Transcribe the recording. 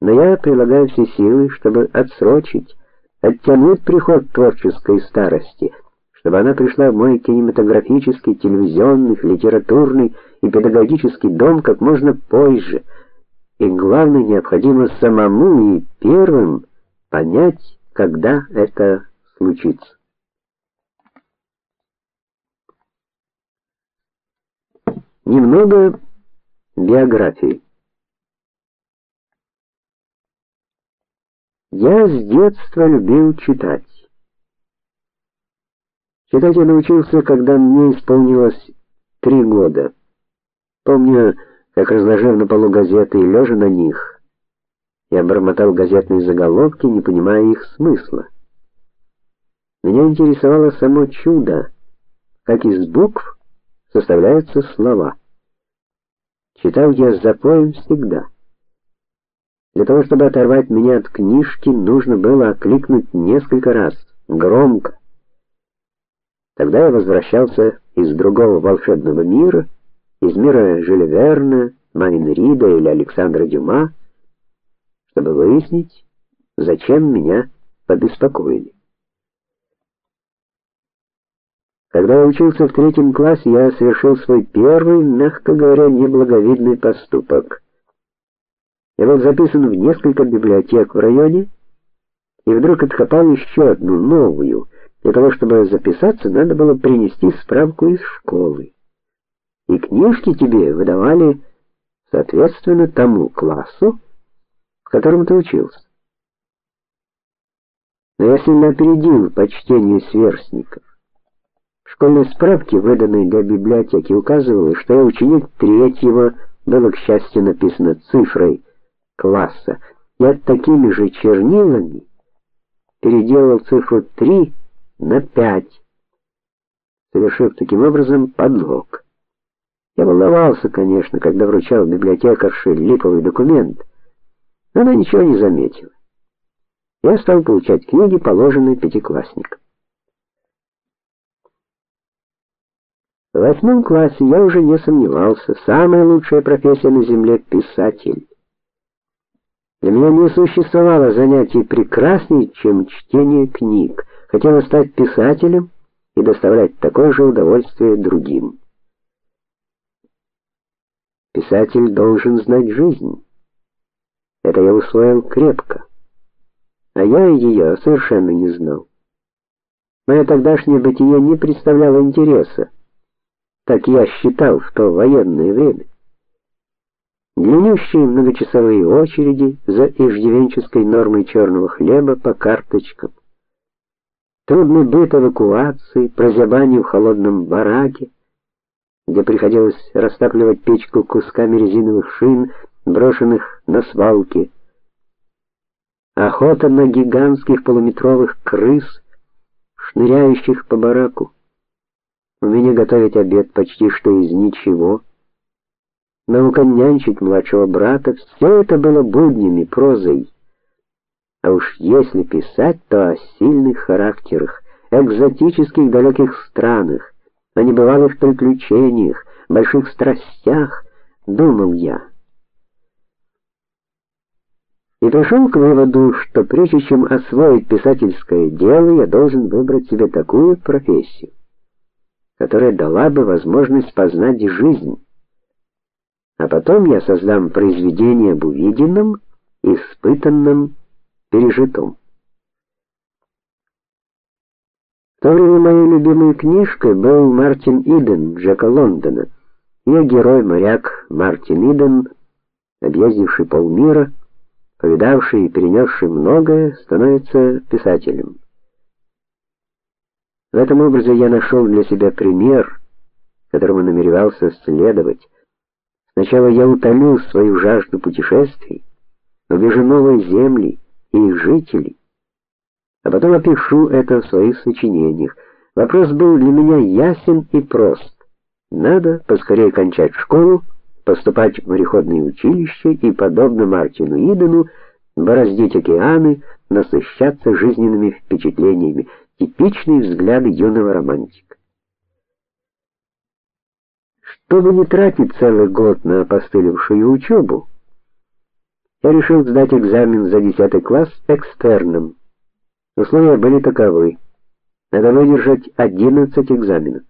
Но я прилагаю все силы, чтобы отсрочить, оттянуть приход творческой старости, чтобы она пришла в мой кинематографический, телевизионный, литературный и педагогический дом как можно позже. И главное, необходимо самому и первым понять, когда это случится. Немного биографии. Я с детства любил читать. Читать я научился, когда мне исполнилось три года. Помню, как разложив на полу газеты и лежа на них, я бормотал газетные заголовки, не понимая их смысла. Меня интересовало само чудо, как из букв составляются слова. Читал я с запоем всегда. Для того, чтобы оторвать меня от книжки, нужно было окликнуть несколько раз, громко. Тогда я возвращался из другого волшебного мира, из мира Жюля Верна, Майн Рида или Александра Дюма, чтобы выяснить, зачем меня побеспокоили. Когда я учился в третьем классе, я совершил свой первый, мягко говоря, неблаговидный поступок. Я был записан в несколько библиотек в районе и вдруг откопал еще одну новую. Для того, чтобы записаться, надо было принести справку из школы. И книжки тебе выдавали соответственно тому классу, в котором ты учился. Но я сильно опередил по чтению сверстников. В школьной справке, выданной для библиотеки, указывалось, что я ученик третьего, было, к счастью, написано цифрой класса. Я такими же чернилами переделал цифру 3 на 5, совершив таким образом подлог. Я волновался, конечно, когда вручал библиотекарше липовый документ. Но она ничего не заметила. Я стал получать книги, положенные пятиклассникам. В восьмом классе я уже не сомневался, самая лучшая профессия на земле писатель. Для меня не существовало занятий прекраснее, чем чтение книг. Хотела стать писателем и доставлять такое же удовольствие другим. Писатель должен знать жизнь. Это я усвоил крепко. А я ее совершенно не знал. Мое тогдашнее бытие не представляло интереса. Так я считал в то военное время. Длиннющие многочасовые очереди за иждивенческой нормой черного хлеба по карточкам. Трудный быт эвакуации, прозябание в холодном бараке, где приходилось растапливать печку кусками резиновых шин, брошенных на свалке. Охота на гигантских полуметровых крыс, шныряющих по бараку. Умение готовить обед почти что из ничего. Наука нянчить младшего брата все это было буднями, прозой. А уж если писать, то о сильных характерах, экзотических далеких странах, о небывалых приключениях, больших страстях, думал я. И пришел к выводу, что прежде чем освоить писательское дело, я должен выбрать себе такую профессию, которая дала бы возможность познать жизнь. А потом я создам произведение об увиденном, испытанном, пережитом. В то время моей любимой книжкой был Мартин Иден Джека Лондона. Ее герой моряк Мартин Иден, объездивший полмира, повидавший и перенесший многое, становится писателем. В этом образе я нашел для себя пример, которому намеревался следовать. Сначала я утолю свою жажду путешествий, увижу новые земли и их жителей, а потом опишу это в своих сочинениях. Вопрос был для меня ясен и прост. Надо поскорее кончать школу, поступать в мореходное училище и подобно Мартину Идену бороздить океаны, насыщаться жизненными впечатлениями типичные взгляды юного романтика. Чтобы не тратить целый год на опостылевшую учебу, Я решил сдать экзамен за 10 класс экстерном. Условия были таковы: надо выдержать 11 экзаменов.